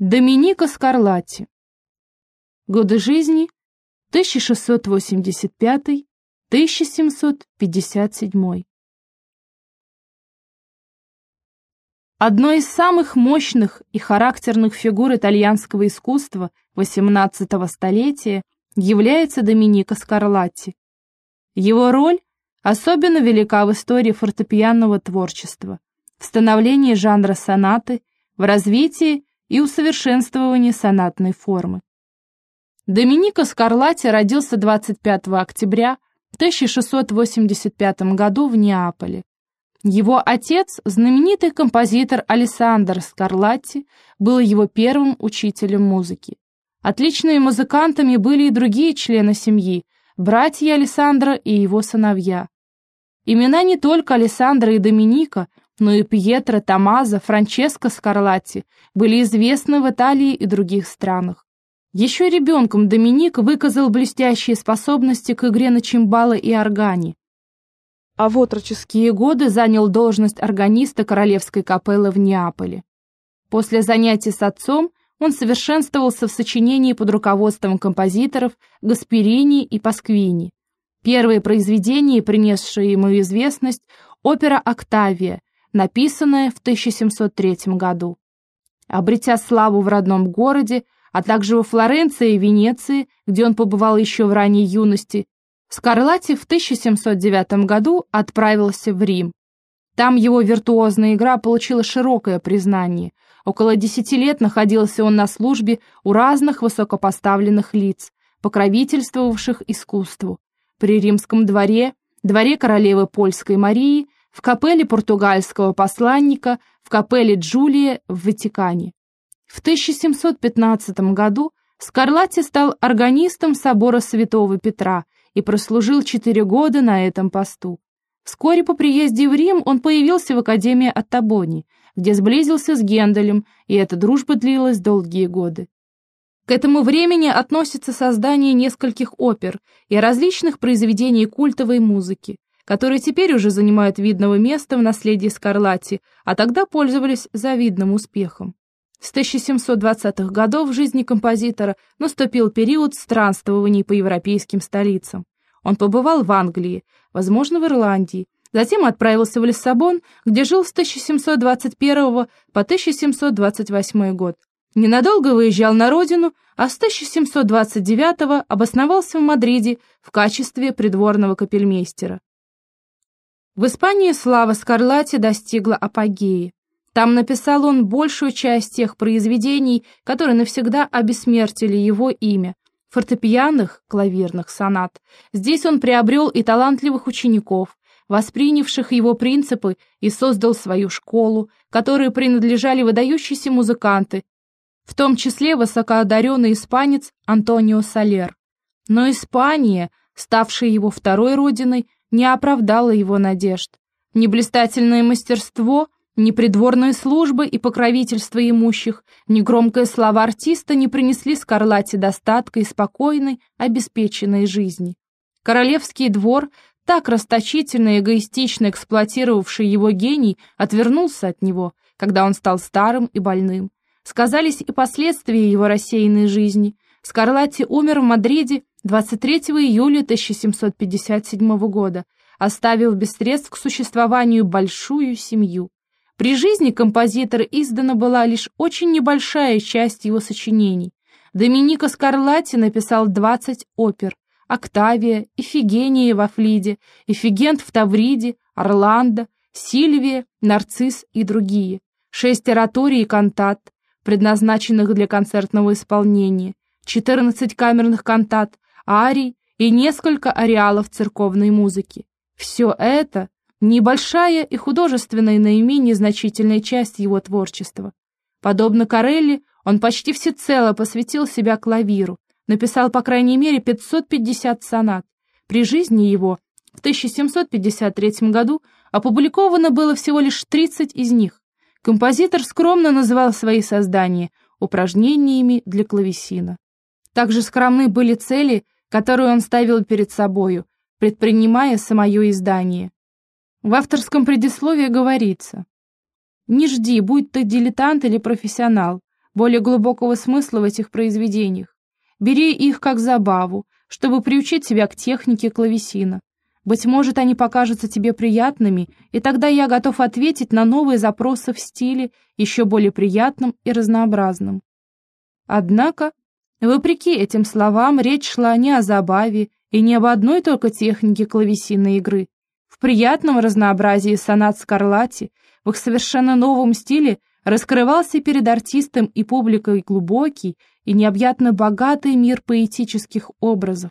Доминика Скарлатти. Годы жизни 1685-1757. Одной из самых мощных и характерных фигур итальянского искусства XVIII столетия является Доминика Скарлатти. Его роль особенно велика в истории фортепианного творчества, в становлении жанра сонаты, в развитии и усовершенствовании сонатной формы. Доминико Скарлатти родился 25 октября в 1685 году в Неаполе. Его отец, знаменитый композитор Алессандро Скарлатти, был его первым учителем музыки. Отличными музыкантами были и другие члены семьи, братья Алессандро и его сыновья. Имена не только Алессандро и Доминика – но и Пьетро Томазо, Франческо Скарлатти были известны в Италии и других странах. Еще ребенком Доминик выказал блестящие способности к игре на чимбало и органе, а в отроческие годы занял должность органиста Королевской капеллы в Неаполе. После занятий с отцом он совершенствовался в сочинении под руководством композиторов Гасперини и Пасквини. Первые произведения, принесшие ему известность, опера «Октавия», написанное в 1703 году. Обретя славу в родном городе, а также во Флоренции и Венеции, где он побывал еще в ранней юности, Скарлатти в 1709 году отправился в Рим. Там его виртуозная игра получила широкое признание. Около десяти лет находился он на службе у разных высокопоставленных лиц, покровительствовавших искусству. При римском дворе, дворе королевы Польской Марии в капелле португальского посланника, в капелле Джулия в Ватикане. В 1715 году Скарлатти стал органистом собора Святого Петра и прослужил четыре года на этом посту. Вскоре по приезде в Рим он появился в Академии Аттабони, где сблизился с Генделем, и эта дружба длилась долгие годы. К этому времени относится создание нескольких опер и различных произведений культовой музыки, которые теперь уже занимают видного места в наследии Скарлатти, а тогда пользовались завидным успехом. С 1720-х годов в жизни композитора наступил период странствований по европейским столицам. Он побывал в Англии, возможно, в Ирландии, затем отправился в Лиссабон, где жил с 1721 по 1728 год. Ненадолго выезжал на родину, а с 1729 обосновался в Мадриде в качестве придворного капельмейстера. В Испании слава Скарлатти достигла апогеи. Там написал он большую часть тех произведений, которые навсегда обессмертили его имя, фортепианных, клавирных сонат. Здесь он приобрел и талантливых учеников, воспринявших его принципы и создал свою школу, которой принадлежали выдающиеся музыканты, в том числе высокоодаренный испанец Антонио Солер. Но Испания, ставшая его второй родиной, не оправдала его надежд. Ни блистательное мастерство, ни придворные службы и покровительство имущих, ни громкое слова артиста не принесли Скарлатте достатка и спокойной, обеспеченной жизни. Королевский двор, так расточительно и эгоистично эксплуатировавший его гений, отвернулся от него, когда он стал старым и больным. Сказались и последствия его рассеянной жизни. Скарлатти умер в Мадриде 23 июля 1757 года, оставив без средств к существованию большую семью. При жизни композитора издана была лишь очень небольшая часть его сочинений. Доминико Скарлатти написал 20 опер, «Октавия», «Ифигения во Флиде», «Ифигент в Тавриде», «Орландо», «Сильвия», «Нарцисс» и другие, шесть ораторий и кантат, предназначенных для концертного исполнения, 14 камерных кантат, арий и несколько ареалов церковной музыки. Все это – небольшая и художественная наименее значительная часть его творчества. Подобно Карелли, он почти всецело посвятил себя клавиру, написал по крайней мере 550 сонат. При жизни его в 1753 году опубликовано было всего лишь 30 из них. Композитор скромно называл свои создания упражнениями для клавесина. Также скромны были цели, которые он ставил перед собою, предпринимая самое издание. В авторском предисловии говорится «Не жди, будь ты дилетант или профессионал, более глубокого смысла в этих произведениях. Бери их как забаву, чтобы приучить себя к технике клавесина. Быть может, они покажутся тебе приятными, и тогда я готов ответить на новые запросы в стиле, еще более приятном и разнообразном. Однако, вопреки этим словам, речь шла не о забаве и не об одной только технике клавесинной игры. В приятном разнообразии сонат Скарлатти, в их совершенно новом стиле, раскрывался перед артистом и публикой глубокий и необъятно богатый мир поэтических образов.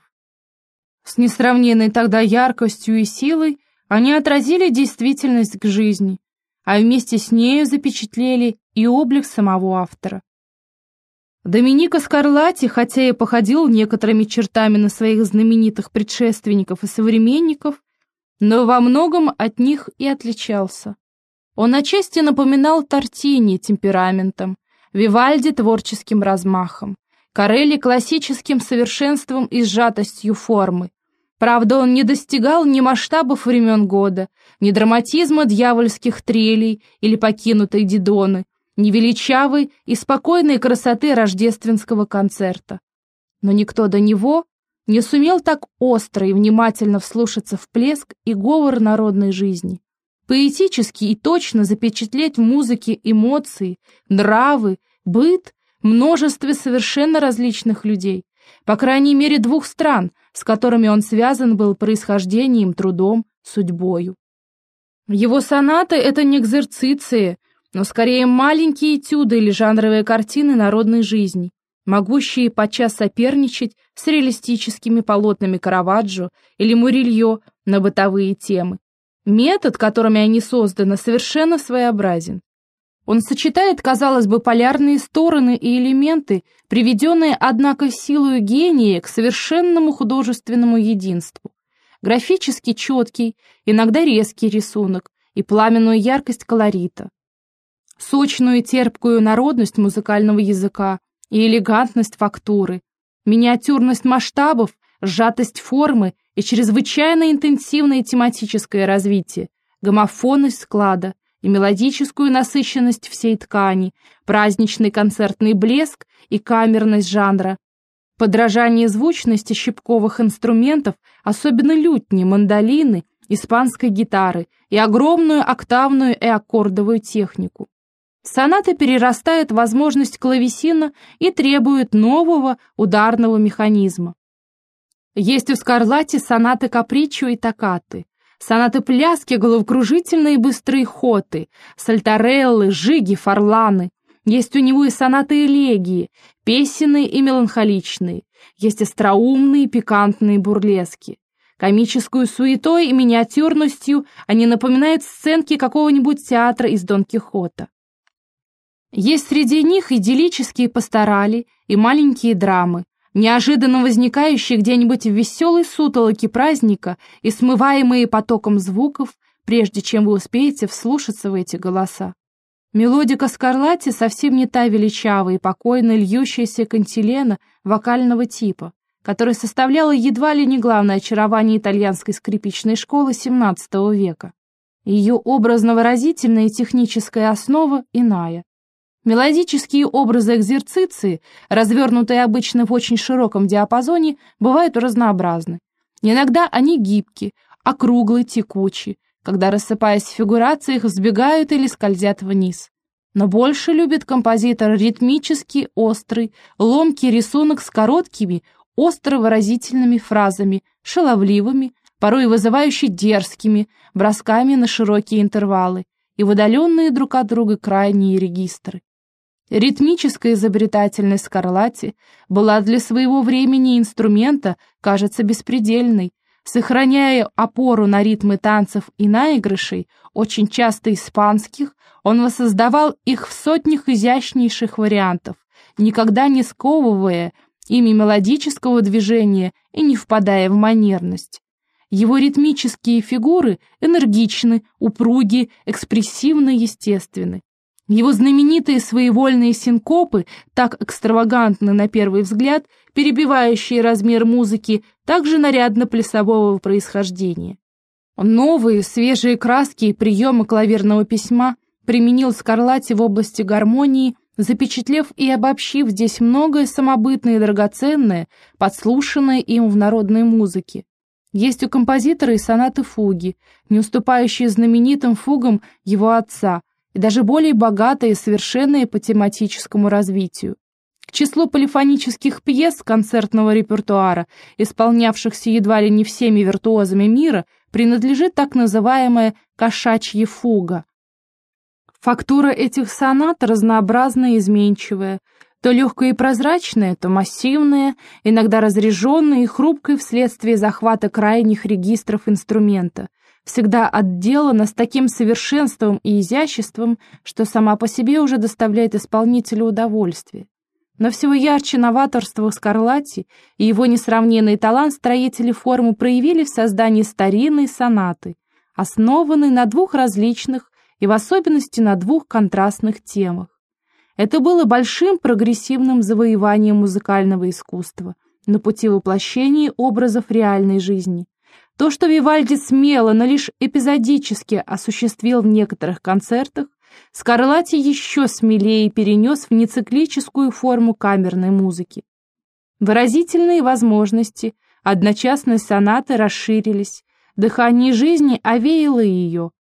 С несравненной тогда яркостью и силой они отразили действительность к жизни, а вместе с нею запечатлели и облик самого автора. Доминика Скарлатти, хотя и походил некоторыми чертами на своих знаменитых предшественников и современников, но во многом от них и отличался. Он отчасти напоминал Тортини темпераментом, Вивальди творческим размахом, Карелли классическим совершенством и сжатостью формы. Правда, он не достигал ни масштабов времен года, ни драматизма дьявольских трелей или покинутой Дидоны, ни величавой и спокойной красоты рождественского концерта. Но никто до него не сумел так остро и внимательно вслушаться в плеск и говор народной жизни, поэтически и точно запечатлеть в музыке эмоции, нравы, быт множестве совершенно различных людей, по крайней мере двух стран, с которыми он связан был происхождением, трудом, судьбою. Его сонаты — это не экзерциции, но скорее маленькие этюды или жанровые картины народной жизни, могущие подчас соперничать с реалистическими полотнами Караваджо или Мурильо на бытовые темы. Метод, которыми они созданы, совершенно своеобразен. Он сочетает, казалось бы, полярные стороны и элементы, приведенные, однако, силою гения к совершенному художественному единству. Графически четкий, иногда резкий рисунок и пламенную яркость колорита. Сочную и терпкую народность музыкального языка и элегантность фактуры, миниатюрность масштабов, сжатость формы и чрезвычайно интенсивное тематическое развитие, гомофонность склада, и мелодическую насыщенность всей ткани, праздничный концертный блеск и камерность жанра, подражание звучности щипковых инструментов, особенно лютни, мандолины, испанской гитары и огромную октавную и аккордовую технику. Соната перерастает возможность клавесина и требует нового ударного механизма. Есть у Скарлатти сонаты капричо и токкаты, сонаты пляски, головокружительные быстрые хоты, сальтареллы, жиги, фарланы. Есть у него и сонаты элегии, песенные и меланхоличные. Есть остроумные, пикантные бурлески. Комическую суетой и миниатюрностью они напоминают сценки какого-нибудь театра из Дон Кихота. Есть среди них идиллические пасторали и маленькие драмы, неожиданно возникающие где-нибудь в веселой сутолоке праздника и смываемые потоком звуков, прежде чем вы успеете вслушаться в эти голоса. Мелодика Скарлатти совсем не та величавая и покойно льющаяся кантилена вокального типа, которая составляла едва ли не главное очарование итальянской скрипичной школы XVII века. Ее образно-выразительная и техническая основа иная. Мелодические образы экзерциции, развернутые обычно в очень широком диапазоне, бывают разнообразны. Иногда они гибки, округлые, текучие, когда, рассыпаясь в фигурациях, взбегают или скользят вниз. Но больше любит композитор ритмический, острый, ломкий рисунок с короткими, остро выразительными фразами, шаловливыми, порой вызывающими дерзкими, бросками на широкие интервалы и выдаленные друг от друга крайние регистры. Ритмическая изобретательность Скарлатти была для своего времени инструмента, кажется, беспредельной. Сохраняя опору на ритмы танцев и наигрышей, очень часто испанских, он воссоздавал их в сотнях изящнейших вариантов, никогда не сковывая ими мелодического движения и не впадая в манерность. Его ритмические фигуры энергичны, упруги, экспрессивно естественны. Его знаменитые своевольные синкопы, так экстравагантны на первый взгляд, перебивающие размер музыки, также нарядно-плясового происхождения. Новые, свежие краски и приемы клаверного письма применил Скарлатти в области гармонии запечатлев и обобщив здесь многое самобытное и драгоценное, подслушанное им в народной музыке. Есть у композитора и сонаты-фуги, не уступающие знаменитым фугам его отца, и даже более богатые и совершенные по тематическому развитию. К числу полифонических пьес концертного репертуара, исполнявшихся едва ли не всеми виртуозами мира, принадлежит так называемая «кошачья фуга». Фактура этих сонат разнообразная и изменчивая, то легкая и прозрачная, то массивная, иногда разряженная и хрупкая вследствие захвата крайних регистров инструмента, всегда отделана с таким совершенством и изяществом, что сама по себе уже доставляет исполнителю удовольствие. Но всего ярче новаторство Скарлатти и его несравненный талант строители формы проявили в создании старинной сонаты, основанной на двух различных и в особенности на двух контрастных темах. Это было большим прогрессивным завоеванием музыкального искусства на пути воплощения образов реальной жизни. То, что Вивальди смело, но лишь эпизодически осуществил в некоторых концертах, Скарлатти еще смелее перенес в нециклическую форму камерной музыки. Выразительные возможности одночасной сонаты расширились, дыхание жизни овеяло ее.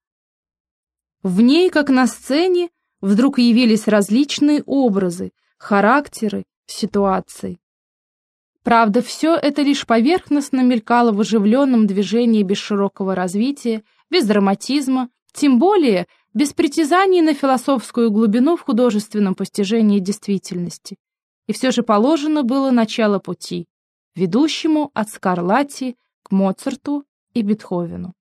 В ней, как на сцене, вдруг явились различные образы, характеры, ситуации. Правда, все это лишь поверхностно мелькало в оживленном движении без широкого развития, без драматизма, тем более без притязаний на философскую глубину в художественном постижении действительности. И все же положено было начало пути, ведущему от Скарлатти к Моцарту и Бетховену.